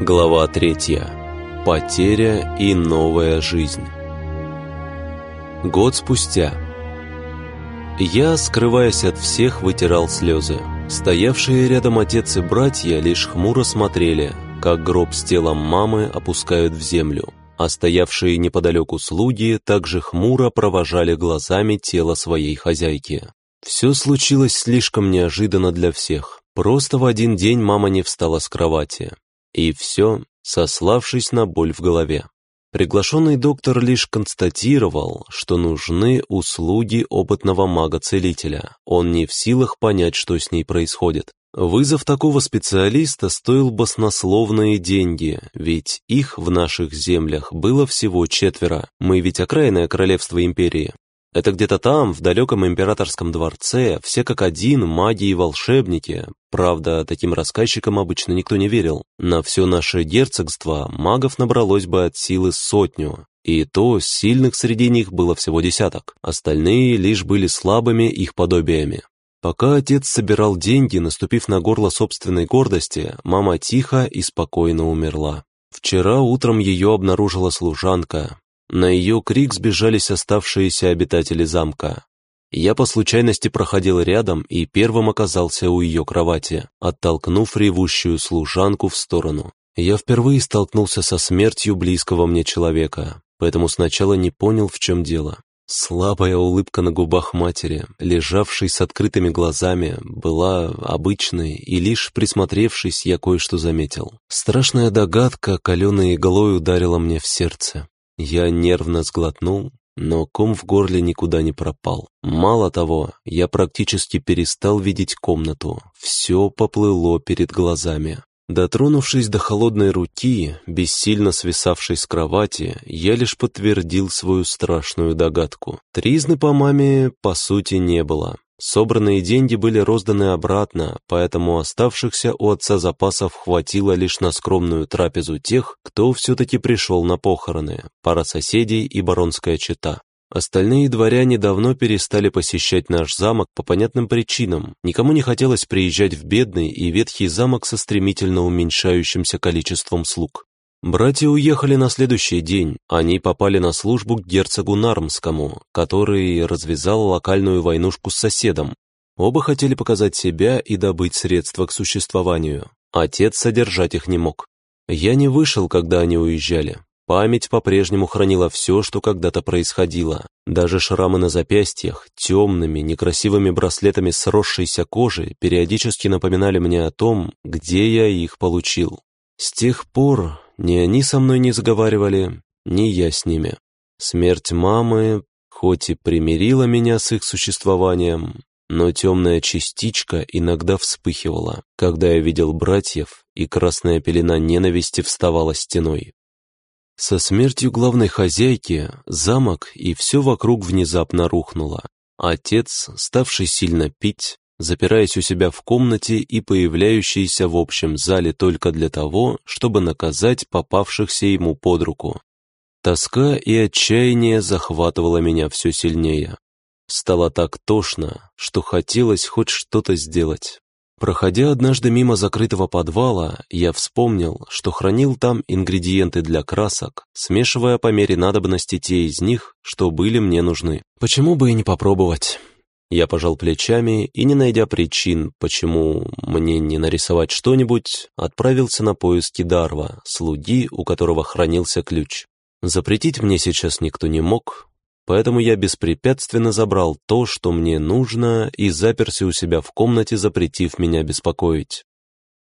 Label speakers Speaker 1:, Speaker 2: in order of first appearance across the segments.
Speaker 1: Глава третья. Потеря и новая жизнь. Год спустя. Я, скрываясь от всех, вытирал слезы. Стоявшие рядом отец и братья лишь хмуро смотрели, как гроб с телом мамы опускают в землю, а стоявшие неподалеку слуги также хмуро провожали глазами тело своей хозяйки. Все случилось слишком неожиданно для всех. Просто в один день мама не встала с кровати. И все, сославшись на боль в голове. Приглашенный доктор лишь констатировал, что нужны услуги опытного мага-целителя. Он не в силах понять, что с ней происходит. Вызов такого специалиста стоил баснословные деньги, ведь их в наших землях было всего четверо. Мы ведь окраинное королевство империи. Это где-то там, в далеком императорском дворце, все как один, маги и волшебники. Правда, таким рассказчикам обычно никто не верил. На все наше герцогство магов набралось бы от силы сотню. И то сильных среди них было всего десяток. Остальные лишь были слабыми их подобиями. Пока отец собирал деньги, наступив на горло собственной гордости, мама тихо и спокойно умерла. Вчера утром ее обнаружила служанка, на ее крик сбежались оставшиеся обитатели замка. Я по случайности проходил рядом и первым оказался у ее кровати, оттолкнув ревущую служанку в сторону. Я впервые столкнулся со смертью близкого мне человека, поэтому сначала не понял, в чем дело. Слабая улыбка на губах матери, лежавшей с открытыми глазами, была обычной, и лишь присмотревшись, я кое-что заметил. Страшная догадка каленой иглой ударила мне в сердце. Я нервно сглотнул, но ком в горле никуда не пропал. Мало того, я практически перестал видеть комнату. Все поплыло перед глазами. Дотронувшись до холодной руки, бессильно свисавшей с кровати, я лишь подтвердил свою страшную догадку. Тризны по маме, по сути, не было. Собранные деньги были розданы обратно, поэтому оставшихся у отца запасов хватило лишь на скромную трапезу тех, кто все-таки пришел на похороны, пара соседей и баронская чета. Остальные дворяне давно перестали посещать наш замок по понятным причинам. Никому не хотелось приезжать в бедный и ветхий замок со стремительно уменьшающимся количеством слуг. Братья уехали на следующий день. Они попали на службу к герцогу Нармскому, который развязал локальную войнушку с соседом. Оба хотели показать себя и добыть средства к существованию. Отец содержать их не мог. Я не вышел, когда они уезжали. Память по-прежнему хранила все, что когда-то происходило. Даже шрамы на запястьях, темными, некрасивыми браслетами сросшейся кожи, периодически напоминали мне о том, где я их получил. С тех пор ни они со мной не заговаривали, ни я с ними. Смерть мамы, хоть и примирила меня с их существованием, но темная частичка иногда вспыхивала, когда я видел братьев, и красная пелена ненависти вставала стеной. Со смертью главной хозяйки замок и все вокруг внезапно рухнуло. Отец, ставший сильно пить, запираясь у себя в комнате и появляющийся в общем зале только для того, чтобы наказать попавшихся ему под руку. Тоска и отчаяние захватывало меня все сильнее. Стало так тошно, что хотелось хоть что-то сделать. Проходя однажды мимо закрытого подвала, я вспомнил, что хранил там ингредиенты для красок, смешивая по мере надобности те из них, что были мне нужны. Почему бы и не попробовать? Я пожал плечами и, не найдя причин, почему мне не нарисовать что-нибудь, отправился на поиски Дарва, слуги, у которого хранился ключ. Запретить мне сейчас никто не мог, поэтому я беспрепятственно забрал то, что мне нужно, и заперся у себя в комнате, запретив меня беспокоить.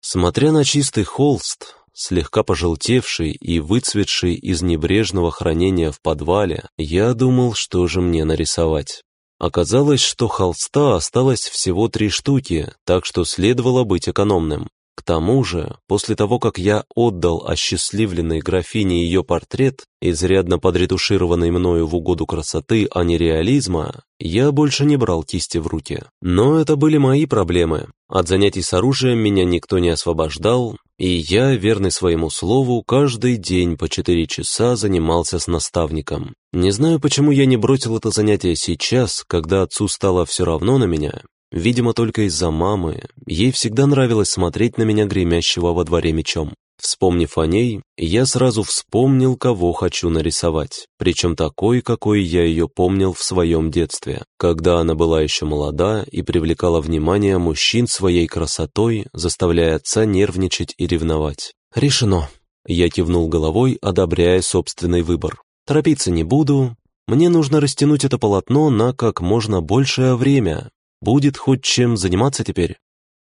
Speaker 1: Смотря на чистый холст, слегка пожелтевший и выцветший из небрежного хранения в подвале, я думал, что же мне нарисовать. Оказалось, что холста осталось всего три штуки, так что следовало быть экономным. К тому же, после того, как я отдал осчастливленной графине ее портрет, изрядно подретушированный мною в угоду красоты, а не реализма, я больше не брал кисти в руки. Но это были мои проблемы. От занятий с оружием меня никто не освобождал, и я, верный своему слову, каждый день по четыре часа занимался с наставником. Не знаю, почему я не бросил это занятие сейчас, когда отцу стало все равно на меня, Видимо, только из-за мамы. Ей всегда нравилось смотреть на меня, гремящего во дворе мечом. Вспомнив о ней, я сразу вспомнил, кого хочу нарисовать, причем такой, какой я ее помнил в своем детстве, когда она была еще молода и привлекала внимание мужчин своей красотой, заставляя отца нервничать и ревновать. «Решено!» Я кивнул головой, одобряя собственный выбор. «Торопиться не буду. Мне нужно растянуть это полотно на как можно большее время. Будет хоть чем заниматься теперь».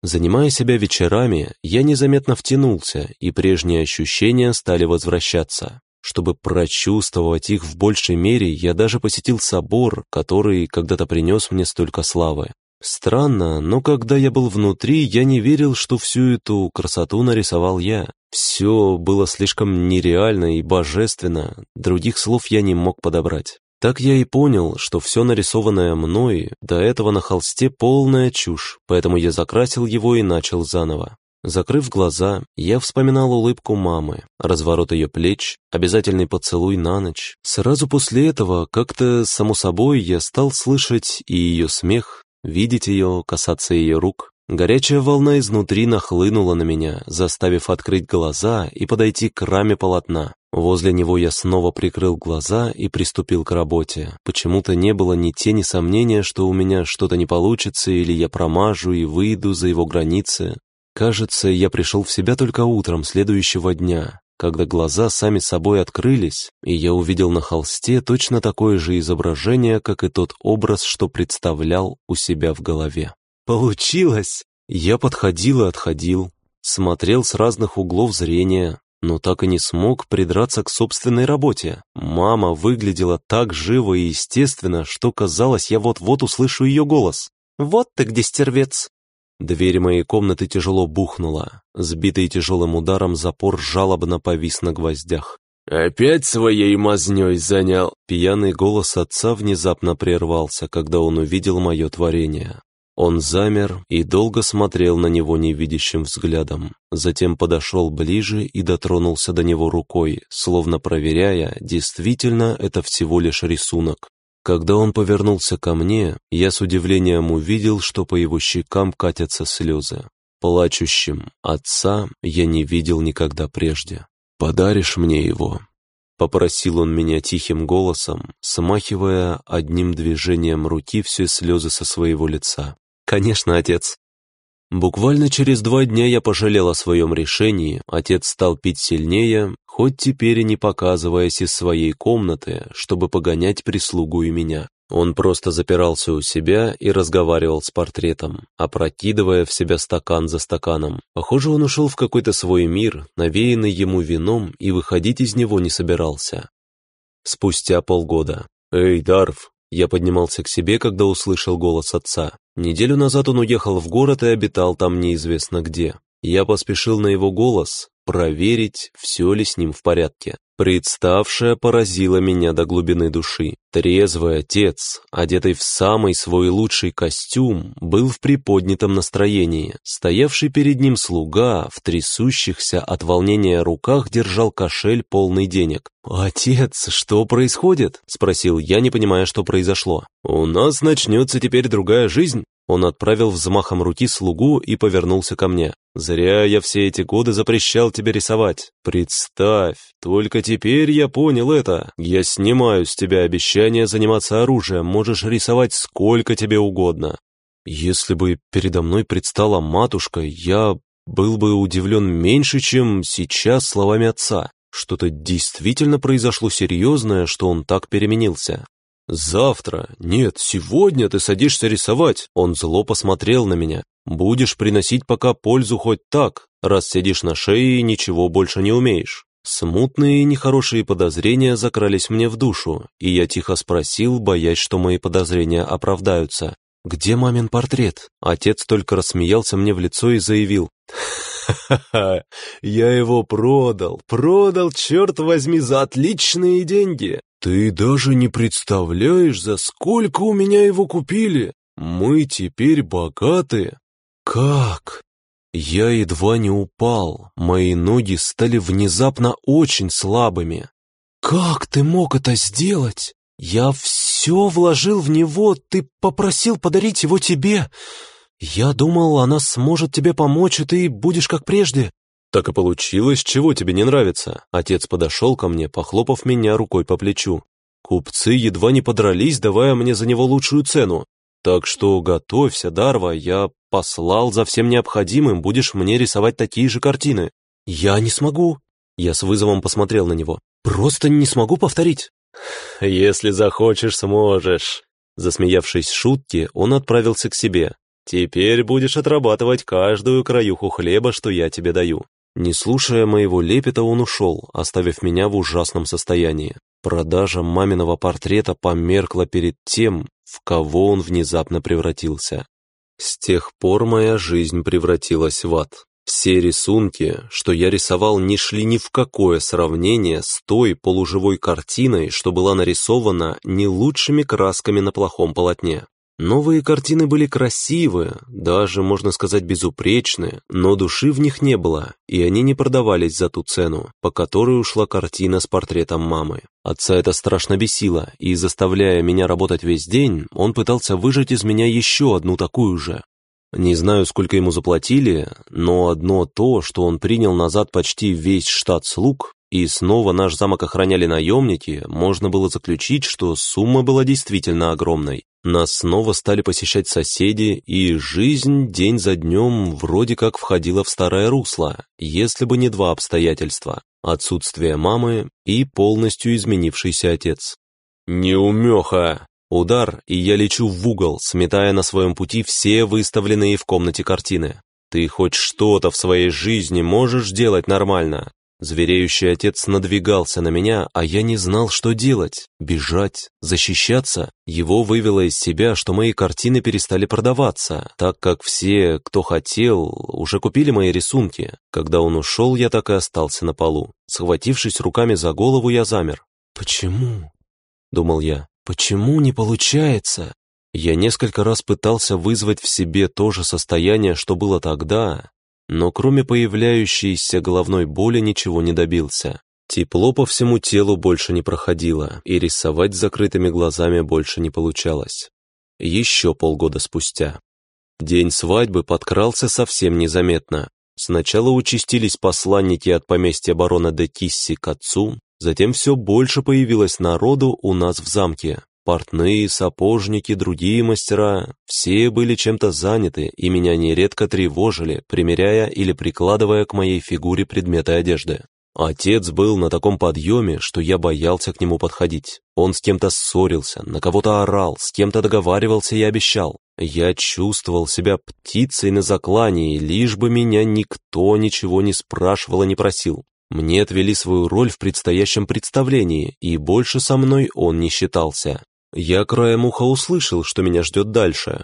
Speaker 1: Занимая себя вечерами, я незаметно втянулся, и прежние ощущения стали возвращаться. Чтобы прочувствовать их в большей мере, я даже посетил собор, который когда-то принес мне столько славы. Странно, но когда я был внутри, я не верил, что всю эту красоту нарисовал я. Все было слишком нереально и божественно, других слов я не мог подобрать. Так я и понял, что все нарисованное мной до этого на холсте полная чушь, поэтому я закрасил его и начал заново. Закрыв глаза, я вспоминал улыбку мамы, разворот ее плеч, обязательный поцелуй на ночь. Сразу после этого, как-то само собой, я стал слышать и ее смех, видеть ее, касаться ее рук. Горячая волна изнутри нахлынула на меня, заставив открыть глаза и подойти к раме полотна. Возле него я снова прикрыл глаза и приступил к работе. Почему-то не было ни тени сомнения, что у меня что-то не получится или я промажу и выйду за его границы. Кажется, я пришел в себя только утром следующего дня, когда глаза сами собой открылись, и я увидел на холсте точно такое же изображение, как и тот образ, что представлял у себя в голове. Получилось! Я подходил и отходил, смотрел с разных углов зрения, но так и не смог придраться к собственной работе. Мама выглядела так живо и естественно, что казалось, я вот-вот услышу ее голос. «Вот ты где, стервец!» Дверь моей комнаты тяжело бухнула. Сбитый тяжелым ударом запор жалобно повис на гвоздях. «Опять своей мазнёй занял!» Пьяный голос отца внезапно прервался, когда он увидел мое творение. Он замер и долго смотрел на него невидящим взглядом, затем подошел ближе и дотронулся до него рукой, словно проверяя, действительно это всего лишь рисунок. Когда он повернулся ко мне, я с удивлением увидел, что по его щекам катятся слезы. Плачущим отца я не видел никогда прежде. «Подаришь мне его?» Попросил он меня тихим голосом, смахивая одним движением руки все слезы со своего лица. «Конечно, отец». Буквально через два дня я пожалел о своем решении, отец стал пить сильнее, хоть теперь и не показываясь из своей комнаты, чтобы погонять прислугу и меня. Он просто запирался у себя и разговаривал с портретом, опрокидывая в себя стакан за стаканом. Похоже, он ушел в какой-то свой мир, навеянный ему вином, и выходить из него не собирался. Спустя полгода. «Эй, Дарф!» Я поднимался к себе, когда услышал голос отца. Неделю назад он уехал в город и обитал там неизвестно где. Я поспешил на его голос, проверить, все ли с ним в порядке. Представшее поразило меня до глубины души. Трезвый отец, одетый в самый свой лучший костюм, был в приподнятом настроении. Стоявший перед ним слуга, в трясущихся от волнения руках, держал кошель полный денег. «Отец, что происходит?» — спросил я, не понимая, что произошло. «У нас начнется теперь другая жизнь», он отправил взмахом руки слугу и повернулся ко мне. «Зря я все эти годы запрещал тебе рисовать. Представь, только теперь я понял это. Я снимаю с тебя обещание заниматься оружием, можешь рисовать сколько тебе угодно». Если бы передо мной предстала матушка, я был бы удивлен меньше, чем сейчас словами отца. Что-то действительно произошло серьезное, что он так переменился. «Завтра, нет, сегодня ты садишься рисовать!» Он зло посмотрел на меня. «Будешь приносить пока пользу хоть так, раз сидишь на шее и ничего больше не умеешь». Смутные и нехорошие подозрения закрались мне в душу, и я тихо спросил, боясь, что мои подозрения оправдаются. «Где мамин портрет?» Отец только рассмеялся мне в лицо и заявил. «Ха-ха, я его продал, продал, черт возьми, за отличные деньги. «Ты даже не представляешь, за сколько у меня его купили! Мы теперь богаты!» «Как?» Я едва не упал, мои ноги стали внезапно очень слабыми. «Как ты мог это сделать? Я все вложил в него, ты попросил подарить его тебе. Я думал, она сможет тебе помочь, и ты будешь как прежде. «Так и получилось, чего тебе не нравится?» Отец подошел ко мне, похлопав меня рукой по плечу. Купцы едва не подрались, давая мне за него лучшую цену. Так что готовься, Дарва, я послал за всем необходимым, будешь мне рисовать такие же картины. Я не смогу. Я с вызовом посмотрел на него. Просто не смогу повторить. Если захочешь, сможешь. Засмеявшись шутки, он отправился к себе. Теперь будешь отрабатывать каждую краюху хлеба, что я тебе даю. Не слушая моего лепета, он ушел, оставив меня в ужасном состоянии. Продажа маминого портрета померкла перед тем, в кого он внезапно превратился. С тех пор моя жизнь превратилась в ад. Все рисунки, что я рисовал, не шли ни в какое сравнение с той полуживой картиной, что была нарисована не лучшими красками на плохом полотне. Новые картины были красивые, даже, можно сказать, безупречные, но души в них не было, и они не продавались за ту цену, по которой ушла картина с портретом мамы. Отца это страшно бесило, и, заставляя меня работать весь день, он пытался выжать из меня еще одну такую же. Не знаю, сколько ему заплатили, но одно то, что он принял назад почти весь штат слуг, и снова наш замок охраняли наемники, можно было заключить, что сумма была действительно огромной. Нас снова стали посещать соседи, и жизнь день за днем вроде как входила в старое русло, если бы не два обстоятельства – отсутствие мамы и полностью изменившийся отец. «Неумеха!» Удар, и я лечу в угол, сметая на своем пути все выставленные в комнате картины. Ты хоть что-то в своей жизни можешь делать нормально, Звереющий отец надвигался на меня, а я не знал, что делать. Бежать? Защищаться? Его вывело из себя, что мои картины перестали продаваться, так как все, кто хотел, уже купили мои рисунки. Когда он ушел, я так и остался на полу. Схватившись руками за голову, я замер. «Почему?» — думал я. «Почему не получается?» Я несколько раз пытался вызвать в себе то же состояние, что было тогда, но кроме появляющейся головной боли ничего не добился. Тепло по всему телу больше не проходило, и рисовать с закрытыми глазами больше не получалось. Еще полгода спустя. День свадьбы подкрался совсем незаметно. Сначала участились посланники от поместья барона де Кисси к отцу, затем все больше появилось народу у нас в замке, Портные, сапожники, другие мастера – все были чем-то заняты и меня нередко тревожили, примеряя или прикладывая к моей фигуре предметы одежды. Отец был на таком подъеме, что я боялся к нему подходить. Он с кем-то ссорился, на кого-то орал, с кем-то договаривался и обещал. Я чувствовал себя птицей на заклании, лишь бы меня никто ничего не спрашивал и не просил. Мне отвели свою роль в предстоящем представлении, и больше со мной он не считался. Я краем уха услышал, что меня ждет дальше.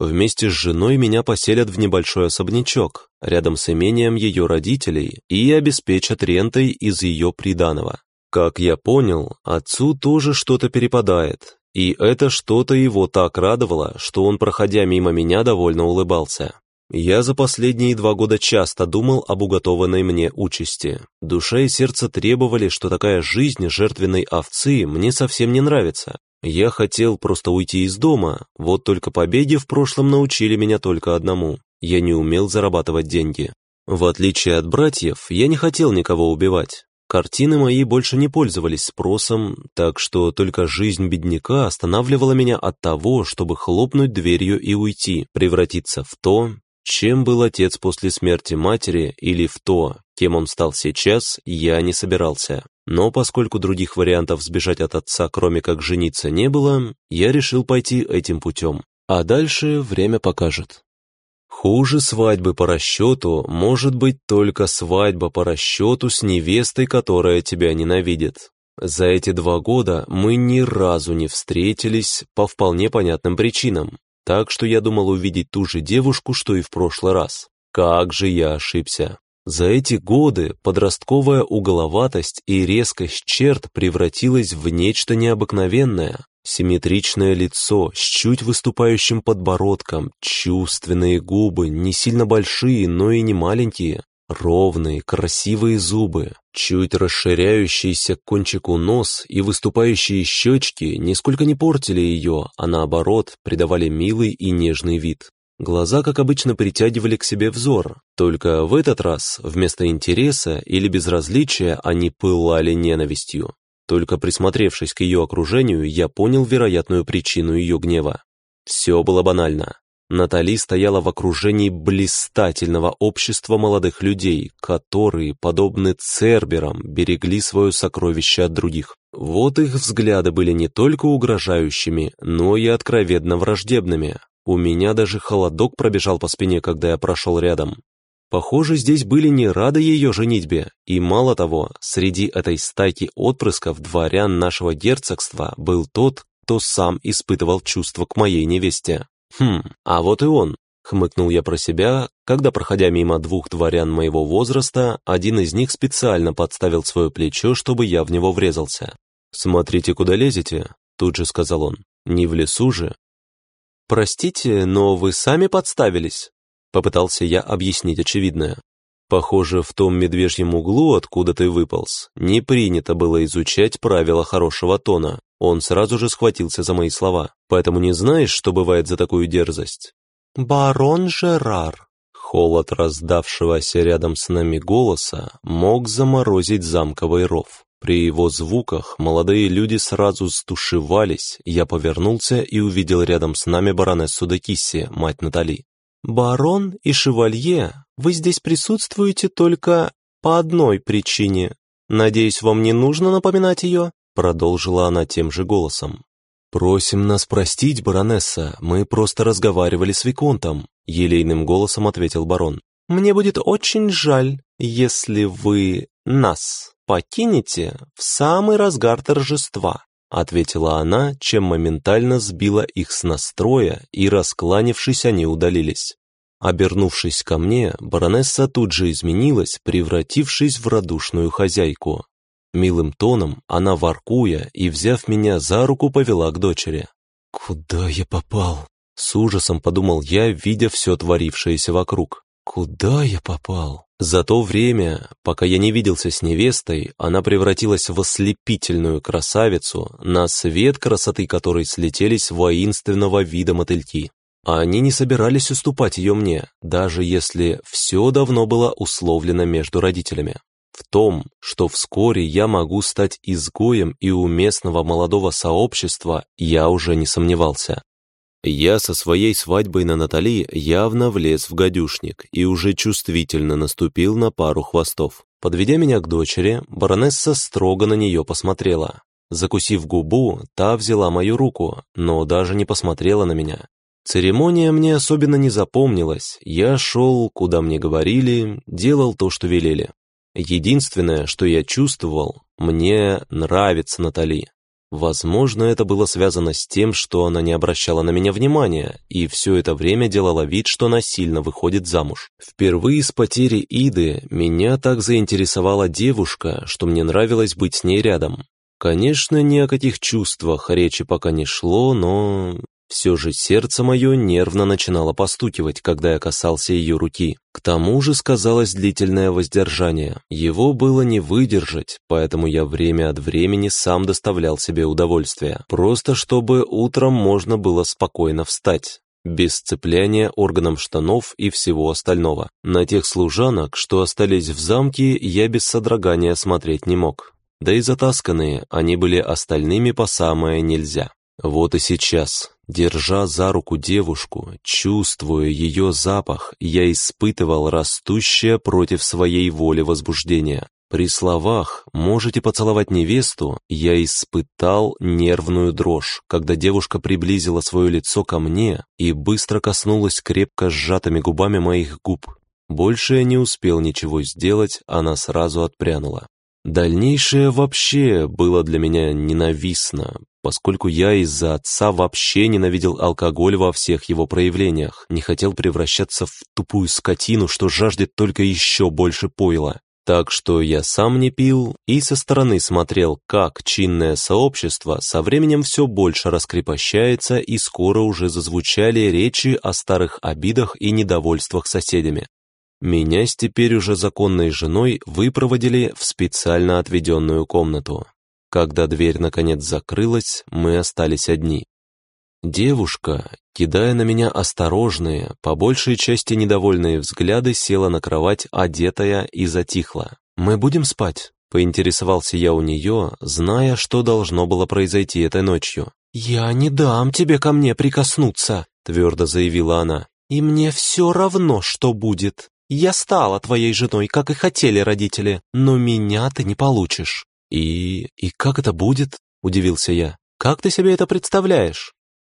Speaker 1: Вместе с женой меня поселят в небольшой особнячок, рядом с имением ее родителей, и обеспечат рентой из ее приданого. Как я понял, отцу тоже что-то перепадает, и это что-то его так радовало, что он, проходя мимо меня, довольно улыбался. Я за последние два года часто думал об уготованной мне участи. Душа и сердце требовали, что такая жизнь жертвенной овцы мне совсем не нравится, я хотел просто уйти из дома, вот только побеги в прошлом научили меня только одному. Я не умел зарабатывать деньги. В отличие от братьев, я не хотел никого убивать. Картины мои больше не пользовались спросом, так что только жизнь бедняка останавливала меня от того, чтобы хлопнуть дверью и уйти, превратиться в то, чем был отец после смерти матери или в то, кем он стал сейчас, я не собирался. Но поскольку других вариантов сбежать от отца, кроме как жениться, не было, я решил пойти этим путем. А дальше время покажет. Хуже свадьбы по расчету может быть только свадьба по расчету с невестой, которая тебя ненавидит. За эти два года мы ни разу не встретились по вполне понятным причинам, так что я думал увидеть ту же девушку, что и в прошлый раз. Как же я ошибся. За эти годы подростковая угловатость и резкость черт превратилась в нечто необыкновенное. Симметричное лицо с чуть выступающим подбородком, чувственные губы, не сильно большие, но и не маленькие, ровные, красивые зубы, чуть расширяющийся к кончику нос и выступающие щечки нисколько не портили ее, а наоборот придавали милый и нежный вид. Глаза, как обычно, притягивали к себе взор, только в этот раз вместо интереса или безразличия они пылали ненавистью. Только присмотревшись к ее окружению, я понял вероятную причину ее гнева. Все было банально. Натали стояла в окружении блистательного общества молодых людей, которые, подобны церберам, берегли свое сокровище от других. Вот их взгляды были не только угрожающими, но и откровенно враждебными. У меня даже холодок пробежал по спине, когда я прошел рядом. Похоже, здесь были не рады ее женитьбе, и мало того, среди этой стайки отпрысков дворян нашего герцогства был тот, кто сам испытывал чувства к моей невесте. «Хм, а вот и он», — хмыкнул я про себя, когда, проходя мимо двух дворян моего возраста, один из них специально подставил свое плечо, чтобы я в него врезался. «Смотрите, куда лезете», — тут же сказал он. «Не в лесу же». «Простите, но вы сами подставились», — попытался я объяснить очевидное. Похоже, в том медвежьем углу, откуда ты выполз, не принято было изучать правила хорошего тона. Он сразу же схватился за мои слова. Поэтому не знаешь, что бывает за такую дерзость? «Барон Жерар», холод раздавшегося рядом с нами голоса мог заморозить замковый ров. При его звуках молодые люди сразу стушевались, я повернулся и увидел рядом с нами баронессу Декисси, мать Натали. «Барон и шевалье, вы здесь присутствуете только по одной причине. Надеюсь, вам не нужно напоминать ее?» Продолжила она тем же голосом. «Просим нас простить, баронесса, мы просто разговаривали с Виконтом», елейным голосом ответил барон. «Мне будет очень жаль, если вы нас покинете в самый разгар торжества ответила она, чем моментально сбила их с настроя, и, раскланившись, они удалились. Обернувшись ко мне, баронесса тут же изменилась, превратившись в радушную хозяйку. Милым тоном она, воркуя и, взяв меня за руку, повела к дочери. «Куда я попал?» С ужасом подумал я, видя все творившееся вокруг. «Куда я попал?» За то время, пока я не виделся с невестой, она превратилась в ослепительную красавицу, на свет красоты которой слетелись воинственного вида мотыльки. А они не собирались уступать ее мне, даже если все давно было условлено между родителями. В том, что вскоре я могу стать изгоем и у местного молодого сообщества, я уже не сомневался. Я со своей свадьбой на Натали явно влез в гадюшник и уже чувствительно наступил на пару хвостов. Подведя меня к дочери, баронесса строго на нее посмотрела. Закусив губу, та взяла мою руку, но даже не посмотрела на меня. Церемония мне особенно не запомнилась, я шел, куда мне говорили, делал то, что велели. Единственное, что я чувствовал, мне нравится Натали. Возможно, это было связано с тем, что она не обращала на меня внимания и все это время делала вид, что насильно выходит замуж. Впервые с потери Иды меня так заинтересовала девушка, что мне нравилось быть с ней рядом. Конечно, ни о каких чувствах речи пока не шло, но все же сердце мое нервно начинало постукивать, когда я касался ее руки. К тому же сказалось длительное воздержание. Его было не выдержать, поэтому я время от времени сам доставлял себе удовольствие. Просто чтобы утром можно было спокойно встать без сцепления органом штанов и всего остального. На тех служанок, что остались в замке, я без содрогания смотреть не мог. Да и затасканные они были остальными по самое нельзя. Вот и сейчас, держа за руку девушку, чувствуя ее запах, я испытывал растущее против своей воли возбуждение. При словах «можете поцеловать невесту» я испытал нервную дрожь, когда девушка приблизила свое лицо ко мне и быстро коснулась крепко сжатыми губами моих губ. Больше я не успел ничего сделать, она сразу отпрянула. Дальнейшее вообще было для меня ненавистно, поскольку я из-за отца вообще ненавидел алкоголь во всех его проявлениях, не хотел превращаться в тупую скотину, что жаждет только еще больше пойла. Так что я сам не пил и со стороны смотрел, как чинное сообщество со временем все больше раскрепощается и скоро уже зазвучали речи о старых обидах и недовольствах соседями. Меня с теперь уже законной женой выпроводили в специально отведенную комнату. Когда дверь наконец закрылась, мы остались одни. Девушка, кидая на меня осторожные, по большей части недовольные взгляды, села на кровать, одетая и затихла. «Мы будем спать?» — поинтересовался я у нее, зная, что должно было произойти этой ночью. «Я не дам тебе ко мне прикоснуться», — твердо заявила она. «И мне все равно, что будет. Я стала твоей женой, как и хотели родители, но меня ты не получишь». «И... и как это будет?» — удивился я. «Как ты себе это представляешь?»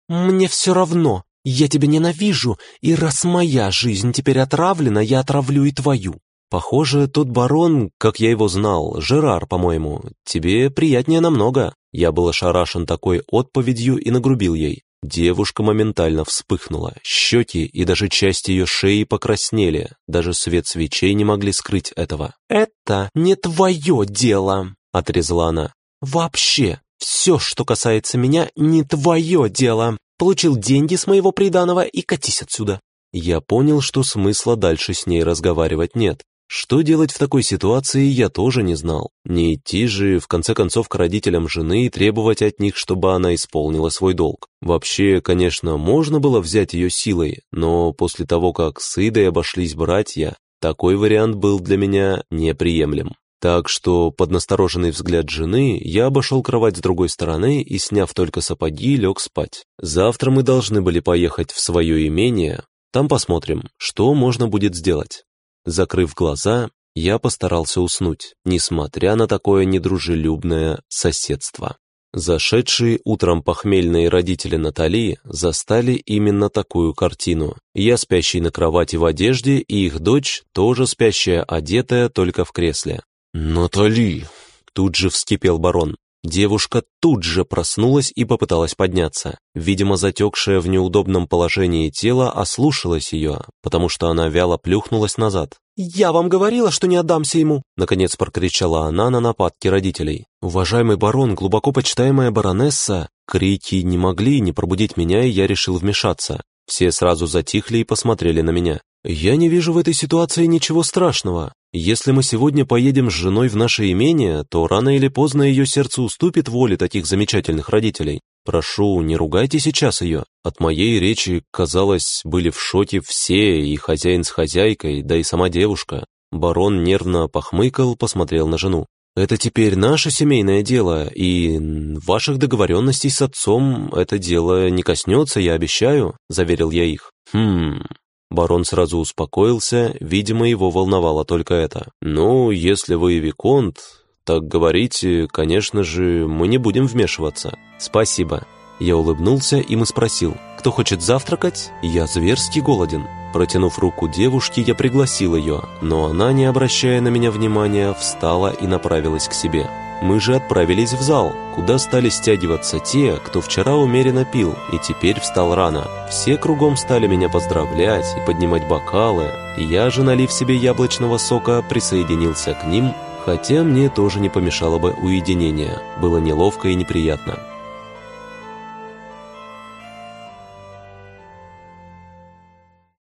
Speaker 1: «Мне все равно. Я тебя ненавижу, и раз моя жизнь теперь отравлена, я отравлю и твою. Похоже, тот барон, как я его знал, Жерар, по-моему, тебе приятнее намного». Я был ошарашен такой отповедью и нагрубил ей. Девушка моментально вспыхнула, щеки и даже части ее шеи покраснели, даже свет свечей не могли скрыть этого. «Это не твое дело!» — отрезала она. «Вообще, все, что касается меня, не твое дело. Получил деньги с моего приданого и катись отсюда». Я понял, что смысла дальше с ней разговаривать нет. Что делать в такой ситуации, я тоже не знал. Не идти же, в конце концов, к родителям жены и требовать от них, чтобы она исполнила свой долг. Вообще, конечно, можно было взять ее силой, но после того, как с Идой обошлись братья, такой вариант был для меня неприемлем. Так что под настороженный взгляд жены я обошел кровать с другой стороны и, сняв только сапоги, лег спать. Завтра мы должны были поехать в свое имение, там посмотрим, что можно будет сделать. Закрыв глаза, я постарался уснуть, несмотря на такое недружелюбное соседство. Зашедшие утром похмельные родители Натали застали именно такую картину. Я спящий на кровати в одежде, и их дочь тоже спящая, одетая только в кресле. «Натали!» — тут же вскипел барон. Девушка тут же проснулась и попыталась подняться. Видимо, затекшее в неудобном положении тело ослушалось ее, потому что она вяло плюхнулась назад. «Я вам говорила, что не отдамся ему!» Наконец прокричала она на нападки родителей. «Уважаемый барон, глубоко почитаемая баронесса!» Крики не могли не пробудить меня, и я решил вмешаться. Все сразу затихли и посмотрели на меня. «Я не вижу в этой ситуации ничего страшного. Если мы сегодня поедем с женой в наше имение, то рано или поздно ее сердце уступит воле таких замечательных родителей. Прошу, не ругайте сейчас ее. От моей речи, казалось, были в шоке все, и хозяин с хозяйкой, да и сама девушка. Барон нервно похмыкал, посмотрел на жену. «Это теперь наше семейное дело, и ваших договоренностей с отцом это дело не коснется, я обещаю», — заверил я их. «Хм, Барон сразу успокоился, видимо, его волновало только это. «Ну, если вы Виконт, так говорите, конечно же, мы не будем вмешиваться». «Спасибо». Я улыбнулся им и спросил, «Кто хочет завтракать? Я зверски голоден». Протянув руку девушке, я пригласил ее, но она, не обращая на меня внимания, встала и направилась к себе. Мы же отправились в зал, куда стали стягиваться те, кто вчера умеренно пил и теперь встал рано. Все кругом стали меня поздравлять и поднимать бокалы, и я же, налив себе яблочного сока, присоединился к ним, хотя мне тоже не помешало бы уединение, было неловко и неприятно.